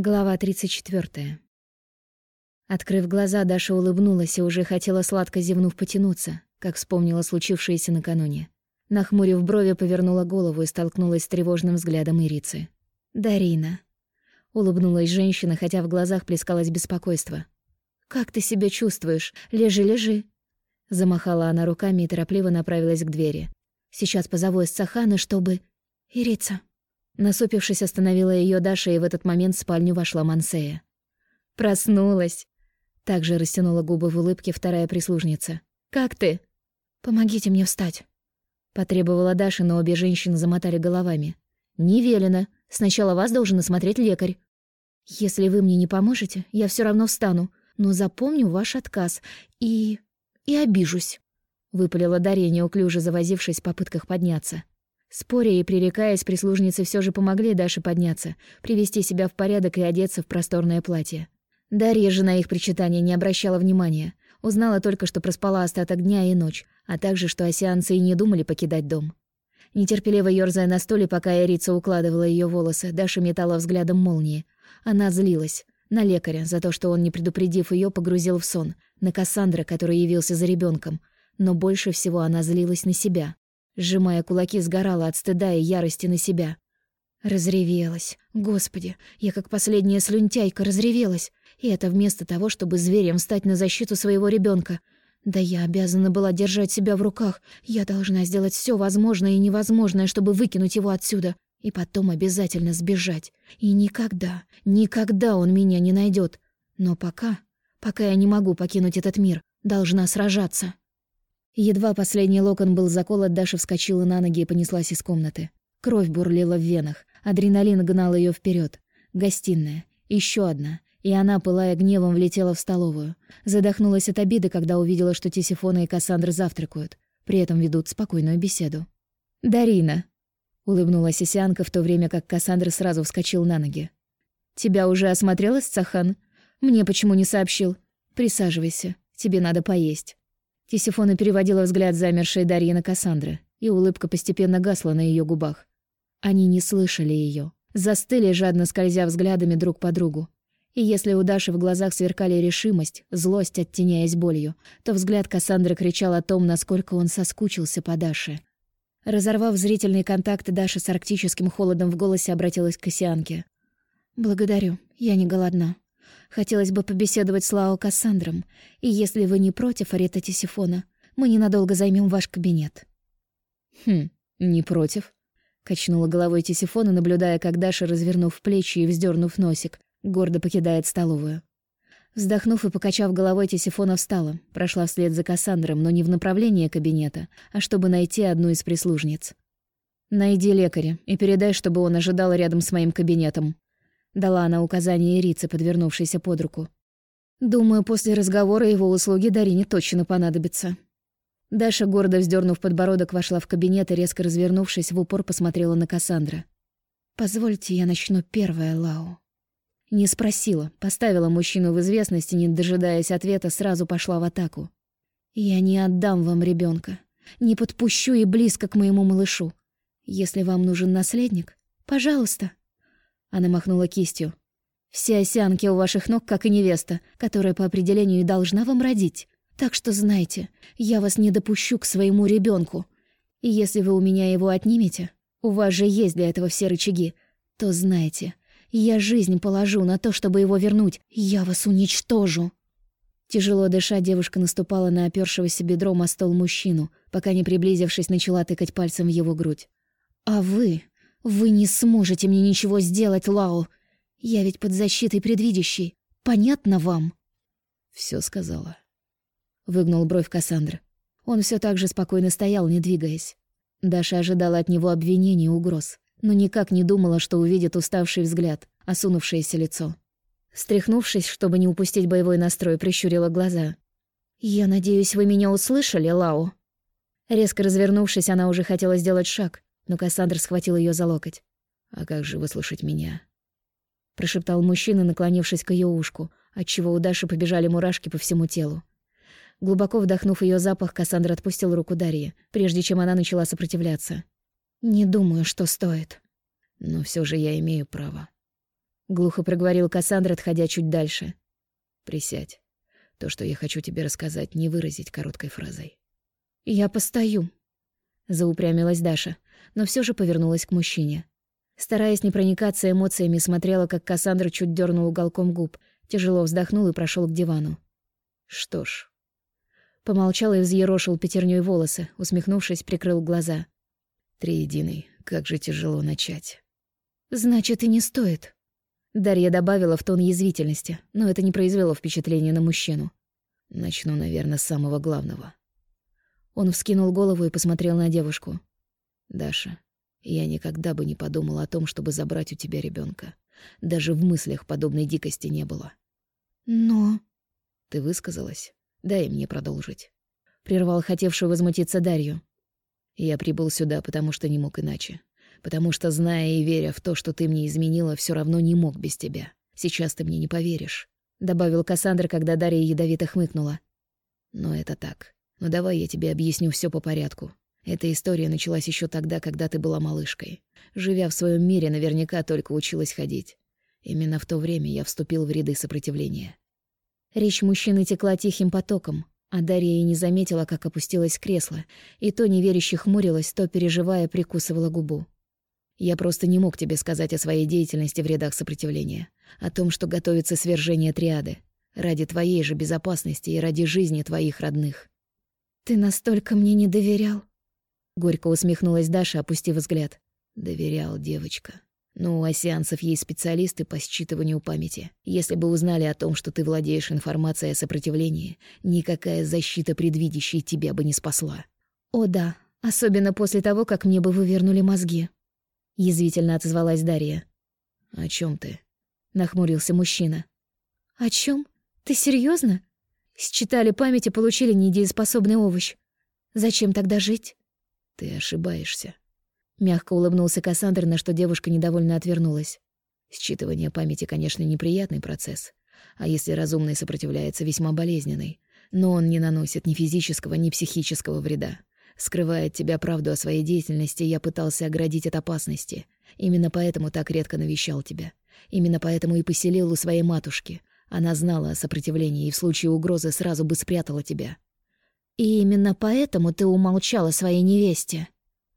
Глава 34. Открыв глаза, Даша улыбнулась и уже хотела сладко зевнув потянуться, как вспомнила случившееся накануне. Нахмурив брови, повернула голову и столкнулась с тревожным взглядом Ирицы. «Дарина». Улыбнулась женщина, хотя в глазах плескалось беспокойство. «Как ты себя чувствуешь? Лежи, лежи». Замахала она руками и торопливо направилась к двери. «Сейчас позову из Сахана, чтобы...» «Ирица». Насупившись, остановила ее Даша, и в этот момент в спальню вошла Мансея. «Проснулась!» Также растянула губы в улыбке вторая прислужница. «Как ты?» «Помогите мне встать!» Потребовала Даша, но обе женщины замотали головами. «Не велено. Сначала вас должен осмотреть лекарь. Если вы мне не поможете, я все равно встану, но запомню ваш отказ и... и обижусь», — выпалила Дарья, неуклюже завозившись в попытках подняться. Споря и пререкаясь, прислужницы все же помогли Даше подняться, привести себя в порядок и одеться в просторное платье. Дарья же на их причитания не обращала внимания. Узнала только, что проспала остаток дня и ночь, а также, что осеанцы и не думали покидать дом. Нетерпеливо ёрзая на стуле, пока Эрица укладывала ее волосы, Даша метала взглядом молнии. Она злилась. На лекаря за то, что он, не предупредив ее, погрузил в сон. На Кассандра, который явился за ребенком. Но больше всего она злилась на себя. Сжимая кулаки, сгорала от стыда и ярости на себя. Разревелась. Господи, я как последняя слюнтяйка разревелась. И это вместо того, чтобы зверем встать на защиту своего ребенка. Да я обязана была держать себя в руках. Я должна сделать все возможное и невозможное, чтобы выкинуть его отсюда. И потом обязательно сбежать. И никогда, никогда он меня не найдет. Но пока, пока я не могу покинуть этот мир, должна сражаться. Едва последний локон был заколот, Даша вскочила на ноги и понеслась из комнаты. Кровь бурлила в венах, адреналин гнал ее вперед. Гостиная. еще одна. И она, пылая гневом, влетела в столовую. Задохнулась от обиды, когда увидела, что Тисифона и Кассандра завтракают. При этом ведут спокойную беседу. «Дарина!» — улыбнулась Исянка, в то время как Кассандра сразу вскочил на ноги. «Тебя уже осмотрел Цахан? Мне почему не сообщил? Присаживайся, тебе надо поесть». Тисифона переводила взгляд замершей Дарьи на Кассандры, и улыбка постепенно гасла на ее губах. Они не слышали ее, застыли, жадно скользя взглядами друг по другу. И если у Даши в глазах сверкали решимость, злость, оттеняясь болью, то взгляд Кассандры кричал о том, насколько он соскучился по Даше. Разорвав зрительный контакт, Даша с арктическим холодом в голосе обратилась к Кассианке. «Благодарю, я не голодна». Хотелось бы побеседовать с Лао Кассандром, и если вы не против, Арита Тисифона, мы ненадолго займем ваш кабинет». «Хм, не против», — качнула головой Тисифона, наблюдая, как Даша, развернув плечи и вздернув носик, гордо покидает столовую. Вздохнув и покачав головой, Тисифона встала, прошла вслед за Кассандром, но не в направлении кабинета, а чтобы найти одну из прислужниц. «Найди лекаря и передай, чтобы он ожидал рядом с моим кабинетом», Дала она указание Ирице, подвернувшейся под руку. Думаю, после разговора его услуги Дарине точно понадобятся. Даша, гордо вздернув подбородок, вошла в кабинет и, резко развернувшись, в упор посмотрела на Кассандра. «Позвольте, я начну первая, Лао». Не спросила, поставила мужчину в известность и, не дожидаясь ответа, сразу пошла в атаку. «Я не отдам вам ребенка, не подпущу и близко к моему малышу. Если вам нужен наследник, пожалуйста, она махнула кистью. «Все осянки у ваших ног, как и невеста, которая по определению и должна вам родить. Так что знайте, я вас не допущу к своему ребенку. И если вы у меня его отнимете, у вас же есть для этого все рычаги, то знайте, я жизнь положу на то, чтобы его вернуть. Я вас уничтожу». Тяжело дыша, девушка наступала на опёршегося бедром о стол мужчину, пока не приблизившись, начала тыкать пальцем в его грудь. «А вы «Вы не сможете мне ничего сделать, Лао. Я ведь под защитой предвидящей. Понятно вам?» Все сказала. Выгнул бровь Кассандра. Он все так же спокойно стоял, не двигаясь. Даша ожидала от него обвинений и угроз, но никак не думала, что увидит уставший взгляд, осунувшееся лицо. Стряхнувшись, чтобы не упустить боевой настрой, прищурила глаза. «Я надеюсь, вы меня услышали, Лао?» Резко развернувшись, она уже хотела сделать шаг, но Кассандр схватил ее за локоть. «А как же выслушать меня?» Прошептал мужчина, наклонившись к ее ушку, отчего у Даши побежали мурашки по всему телу. Глубоко вдохнув ее запах, Кассандр отпустил руку Дарьи, прежде чем она начала сопротивляться. «Не думаю, что стоит». «Но все же я имею право». глухо проговорил Кассандра, отходя чуть дальше. Присядь. То, что я хочу тебе рассказать, не выразить короткой фразой. Я постою, заупрямилась Даша, но все же повернулась к мужчине. Стараясь не проникаться эмоциями, смотрела, как Кассандра чуть дернул уголком губ, тяжело вздохнул и прошел к дивану. Что ж. Помолчал и взъерошил пятерней волосы, усмехнувшись, прикрыл глаза. Триединый, как же тяжело начать. Значит, и не стоит. Дарья добавила в тон язвительности, но это не произвело впечатления на мужчину. Начну, наверное, с самого главного. Он вскинул голову и посмотрел на девушку. «Даша, я никогда бы не подумал о том, чтобы забрать у тебя ребенка. Даже в мыслях подобной дикости не было. Но... Ты высказалась? Дай мне продолжить. Прервал хотевшую возмутиться Дарью. Я прибыл сюда, потому что не мог иначе. Потому что, зная и веря в то, что ты мне изменила, все равно не мог без тебя. Сейчас ты мне не поверишь. Добавил Кассандра, когда Дарья ядовито хмыкнула. Но это так. Но давай я тебе объясню все по порядку. Эта история началась еще тогда, когда ты была малышкой. Живя в своем мире, наверняка только училась ходить. Именно в то время я вступил в ряды сопротивления. Речь мужчины текла тихим потоком, а Дарья и не заметила, как опустилась в кресло, и то неверяще хмурилась, то, переживая, прикусывала губу. Я просто не мог тебе сказать о своей деятельности в рядах сопротивления, о том, что готовится свержение триады, ради твоей же безопасности и ради жизни твоих родных. «Ты настолько мне не доверял?» Горько усмехнулась Даша, опустив взгляд. «Доверял, девочка. Ну, а сеансов есть специалисты по считыванию памяти. Если бы узнали о том, что ты владеешь информацией о сопротивлении, никакая защита предвидящей тебя бы не спасла». «О да, особенно после того, как мне бы вывернули мозги», — язвительно отозвалась Дарья. «О чем ты?» — нахмурился мужчина. «О чем? Ты серьезно? Считали память и получили недееспособный овощ. Зачем тогда жить? Ты ошибаешься. Мягко улыбнулся Кассандр, на что девушка недовольно отвернулась. Считывание памяти, конечно, неприятный процесс, а если разумный сопротивляется, весьма болезненный. Но он не наносит ни физического, ни психического вреда. Скрывая от тебя правду о своей деятельности, я пытался оградить от опасности. Именно поэтому так редко навещал тебя. Именно поэтому и поселил у своей матушки, она знала о сопротивлении и в случае угрозы сразу бы спрятала тебя. «И именно поэтому ты умолчала своей невесте?»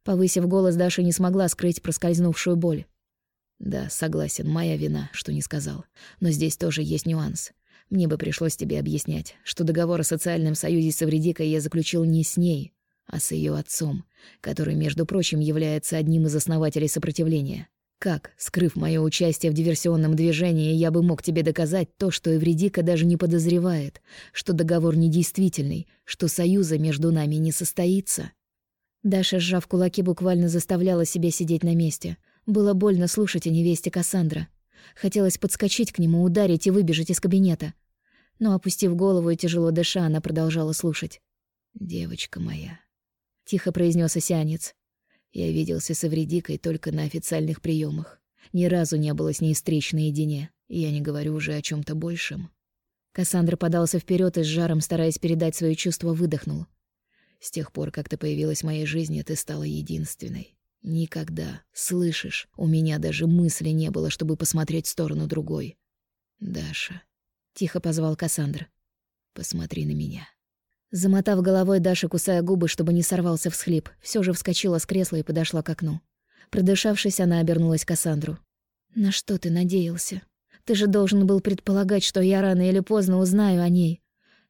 Повысив голос, Даша не смогла скрыть проскользнувшую боль. «Да, согласен, моя вина, что не сказал. Но здесь тоже есть нюанс. Мне бы пришлось тебе объяснять, что договор о социальном союзе с Эвредикой я заключил не с ней, а с ее отцом, который, между прочим, является одним из основателей сопротивления. Как, скрыв мое участие в диверсионном движении, я бы мог тебе доказать то, что Эвредика даже не подозревает, что договор недействительный, что союза между нами не состоится?» Даша, сжав кулаки, буквально заставляла себя сидеть на месте. Было больно слушать о невесте Кассандра. Хотелось подскочить к нему, ударить и выбежать из кабинета. Но, опустив голову и тяжело дыша, она продолжала слушать. «Девочка моя», — тихо произнес осянец. Я виделся с Эвредикой только на официальных приемах. Ни разу не было с ней встреч наедине. Я не говорю уже о чем то большем. Кассандра подался вперед и с жаром, стараясь передать свои чувства, выдохнул. С тех пор, как ты появилась в моей жизни, ты стала единственной. Никогда, слышишь, у меня даже мысли не было, чтобы посмотреть в сторону другой. Даша, тихо позвал Кассандра. Посмотри на меня. Замотав головой, Даша, кусая губы, чтобы не сорвался всхлип, все же вскочила с кресла и подошла к окну. Продышавшись, она обернулась к Кассандру. «На что ты надеялся? Ты же должен был предполагать, что я рано или поздно узнаю о ней.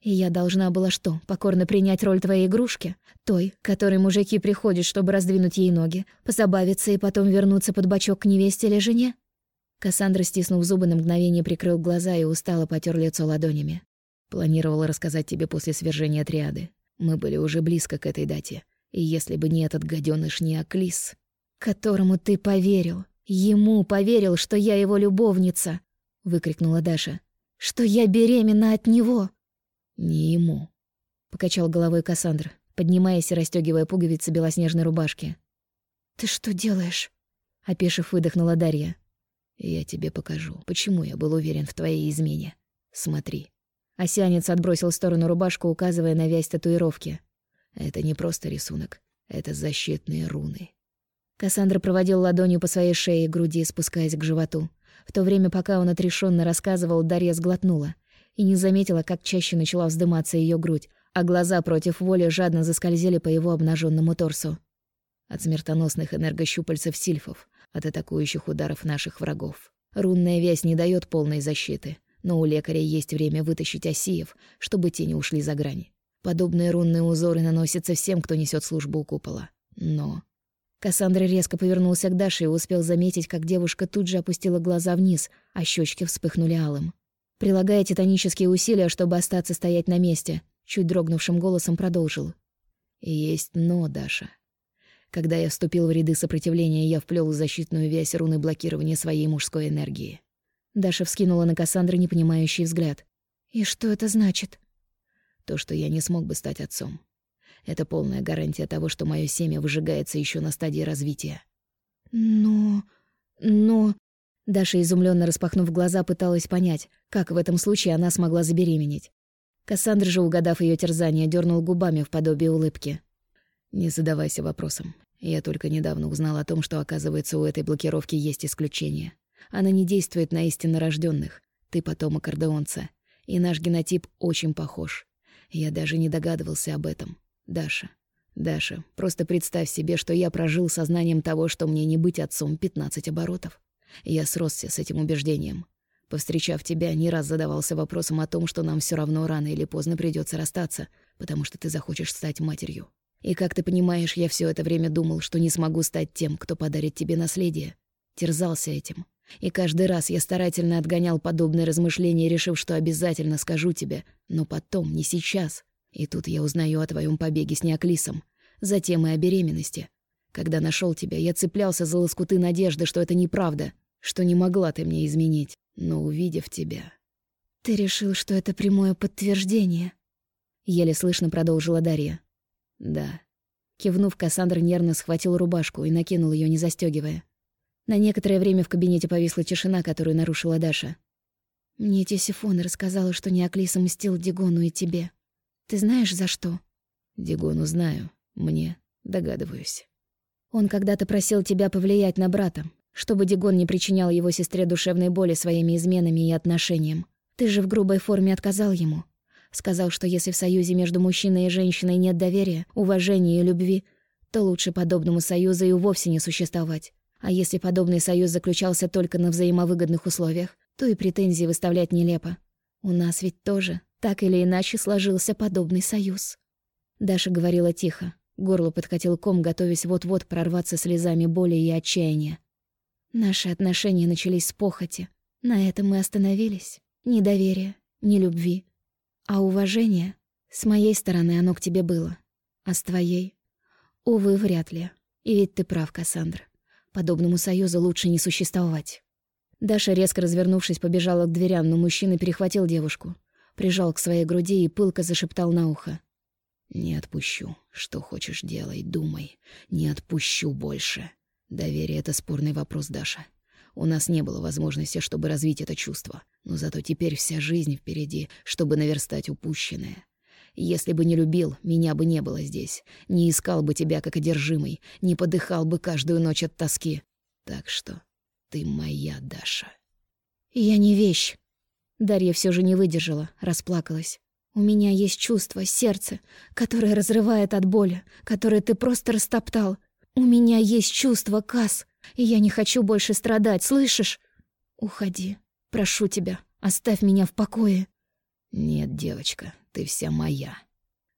И я должна была что, покорно принять роль твоей игрушки? Той, которой мужики приходят, чтобы раздвинуть ей ноги, позабавиться и потом вернуться под бочок к невесте или жене?» Кассандра, стиснув зубы, на мгновение прикрыл глаза и устало потер лицо ладонями. Планировала рассказать тебе после свержения триады. Мы были уже близко к этой дате. И если бы не этот гадёныш Неоклис... «Которому ты поверил. Ему поверил, что я его любовница!» — выкрикнула Даша. «Что я беременна от него!» «Не ему», — покачал головой Кассандр, поднимаясь и расстёгивая пуговицы белоснежной рубашки. «Ты что делаешь?» — опешив, выдохнула Дарья. «Я тебе покажу, почему я был уверен в твоей измене. Смотри». Осянец отбросил в сторону рубашку, указывая на вязь татуировки. «Это не просто рисунок. Это защитные руны». Кассандра проводил ладонью по своей шее и груди, спускаясь к животу. В то время, пока он отрешенно рассказывал, Дарья сглотнула и не заметила, как чаще начала вздыматься ее грудь, а глаза против воли жадно заскользили по его обнаженному торсу. От смертоносных энергощупальцев сильфов, от атакующих ударов наших врагов. Рунная вязь не дает полной защиты, но у лекаря есть время вытащить осиев, чтобы те не ушли за грани. Подобные рунные узоры наносятся всем, кто несет службу у купола. Но... Кассандра резко повернулся к Даше и успел заметить, как девушка тут же опустила глаза вниз, а щечки вспыхнули алым. Прилагая титанические усилия, чтобы остаться стоять на месте, чуть дрогнувшим голосом продолжил. «Есть но, Даша. Когда я вступил в ряды сопротивления, я вплел защитную вязь руны блокирования своей мужской энергии». Даша вскинула на Кассандры непонимающий взгляд. «И что это значит?» «То, что я не смог бы стать отцом. Это полная гарантия того, что мое семя выжигается еще на стадии развития». «Но... но...» Даша, изумленно распахнув глаза, пыталась понять, как в этом случае она смогла забеременеть. Кассандра же, угадав ее терзание, дернул губами в подобие улыбки. «Не задавайся вопросом. Я только недавно узнал о том, что, оказывается, у этой блокировки есть исключение. Она не действует на истинно рожденных. Ты потомок Ордеонца. И наш генотип очень похож. Я даже не догадывался об этом. Даша. Даша, просто представь себе, что я прожил сознанием того, что мне не быть отцом 15 оборотов. Я сросся с этим убеждением. Повстречав тебя, не раз задавался вопросом о том, что нам все равно рано или поздно придется расстаться, потому что ты захочешь стать матерью. И как ты понимаешь, я все это время думал, что не смогу стать тем, кто подарит тебе наследие. Терзался этим. И каждый раз я старательно отгонял подобные размышления, решив, что обязательно скажу тебе, но потом, не сейчас. И тут я узнаю о твоем побеге с Неоклисом, затем и о беременности. Когда нашел тебя, я цеплялся за лоскуты надежды, что это неправда, что не могла ты мне изменить, но увидев тебя... «Ты решил, что это прямое подтверждение?» Еле слышно продолжила Дарья. «Да». Кивнув, Кассандр нервно схватил рубашку и накинул ее, не застегивая. На некоторое время в кабинете повисла тишина, которую нарушила Даша. «Мне Тесифона рассказала, что Неоклиса мстил Дигону и тебе. Ты знаешь, за что?» «Дигону знаю. Мне догадываюсь». «Он когда-то просил тебя повлиять на брата, чтобы Дигон не причинял его сестре душевной боли своими изменами и отношением. Ты же в грубой форме отказал ему. Сказал, что если в союзе между мужчиной и женщиной нет доверия, уважения и любви, то лучше подобному союзу и вовсе не существовать. А если подобный союз заключался только на взаимовыгодных условиях, то и претензии выставлять нелепо. У нас ведь тоже, так или иначе, сложился подобный союз. Даша говорила тихо. Горло подкатил ком, готовясь вот-вот прорваться слезами боли и отчаяния. Наши отношения начались с похоти. На этом мы остановились. Ни доверия, ни любви. А уважение? С моей стороны оно к тебе было. А с твоей? Увы, вряд ли. И ведь ты прав, Кассандра. Подобному союзу лучше не существовать. Даша, резко развернувшись, побежала к дверям, но мужчина перехватил девушку, прижал к своей груди и пылко зашептал на ухо. «Не отпущу. Что хочешь делай, думай. Не отпущу больше». Доверие — это спорный вопрос, Даша. У нас не было возможности, чтобы развить это чувство. Но зато теперь вся жизнь впереди, чтобы наверстать упущенное. Если бы не любил, меня бы не было здесь. Не искал бы тебя как одержимый, не подыхал бы каждую ночь от тоски. Так что ты моя, Даша. Я не вещь. Дарья все же не выдержала, расплакалась. У меня есть чувство, сердце, которое разрывает от боли, которое ты просто растоптал, у меня есть чувство, Кас, и я не хочу больше страдать, слышишь? Уходи. Прошу тебя, оставь меня в покое. Нет, девочка, ты вся моя.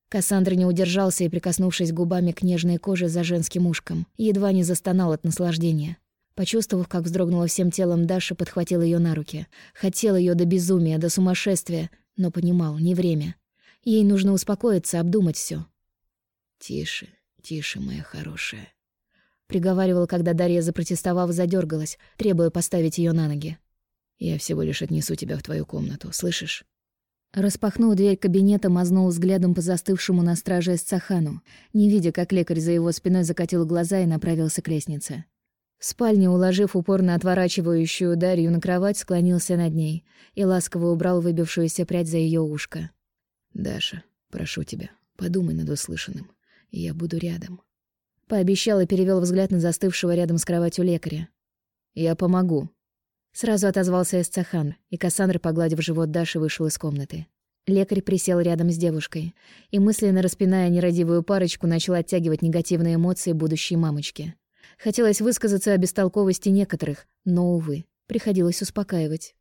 Кассандра не удержался и, прикоснувшись губами к нежной коже за женским ушком, едва не застонал от наслаждения. Почувствовав, как вздрогнула всем телом Даша, подхватил ее на руки. Хотел ее до безумия, до сумасшествия, но понимал, не время. Ей нужно успокоиться, обдумать все. «Тише, тише, моя хорошая приговаривал, когда Дарья, запротестовав, задергалась, требуя поставить ее на ноги. «Я всего лишь отнесу тебя в твою комнату, слышишь?» Распахнул дверь кабинета, мазнул взглядом по застывшему на страже Эсцахану, не видя, как лекарь за его спиной закатил глаза и направился к лестнице. В спальне, уложив упорно отворачивающую Дарью на кровать, склонился над ней и ласково убрал выбившуюся прядь за ее ушко. «Даша, прошу тебя, подумай над услышанным. Я буду рядом. Пообещал и перевел взгляд на застывшего рядом с кроватью лекаря. «Я помогу». Сразу отозвался Эсцахан, и Кассандра, погладив живот Даши, вышел из комнаты. Лекарь присел рядом с девушкой и, мысленно распиная нерадивую парочку, начал оттягивать негативные эмоции будущей мамочки. Хотелось высказаться о бестолковости некоторых, но, увы, приходилось успокаивать.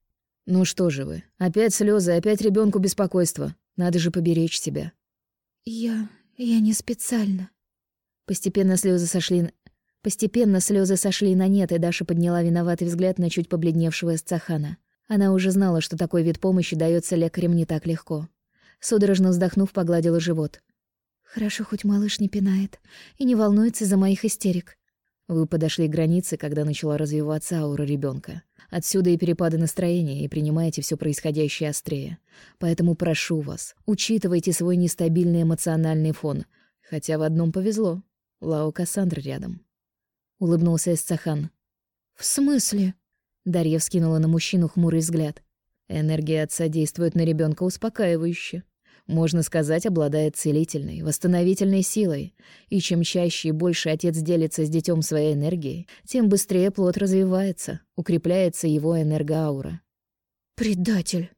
«Ну что же вы, опять слезы, опять ребенку беспокойство. Надо же поберечь себя». «Я... я не специально». Постепенно слезы сошли... Постепенно слезы сошли на нет, и Даша подняла виноватый взгляд на чуть побледневшего Эсцахана. Она уже знала, что такой вид помощи дается лекарям не так легко. Судорожно вздохнув, погладила живот. «Хорошо, хоть малыш не пинает и не волнуется за моих истерик». Вы подошли к границе, когда начала развиваться аура ребенка. Отсюда и перепады настроения, и принимаете все происходящее острее. Поэтому прошу вас, учитывайте свой нестабильный эмоциональный фон. Хотя в одном повезло. Лао Кассандра рядом. Улыбнулся Эсцахан. «В смысле?» Дарья вскинула на мужчину хмурый взгляд. Энергия отца действует на ребенка успокаивающе. Можно сказать, обладает целительной, восстановительной силой. И чем чаще и больше отец делится с детем своей энергией, тем быстрее плод развивается, укрепляется его энергоаура. «Предатель!»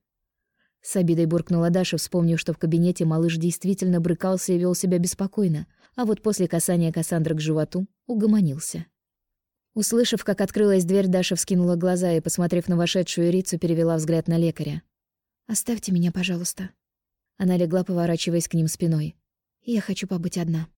С обидой буркнула Даша, вспомнив, что в кабинете малыш действительно брыкался и вел себя беспокойно, а вот после касания Кассандры к животу угомонился. Услышав, как открылась дверь, Даша вскинула глаза и, посмотрев на вошедшую Рицу, перевела взгляд на лекаря. «Оставьте меня, пожалуйста». Она легла, поворачиваясь к ним спиной. «Я хочу побыть одна».